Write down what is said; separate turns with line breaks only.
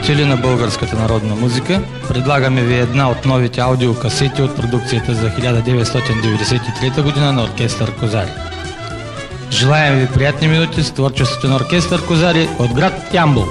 любители на българската народна музика, предлагаме ви една от новите аудиокасети от продукцията за 1993 година на Оркестър Козари. Желаем ви приятни минути с творчеството на Оркестър Козари от град Тямбул.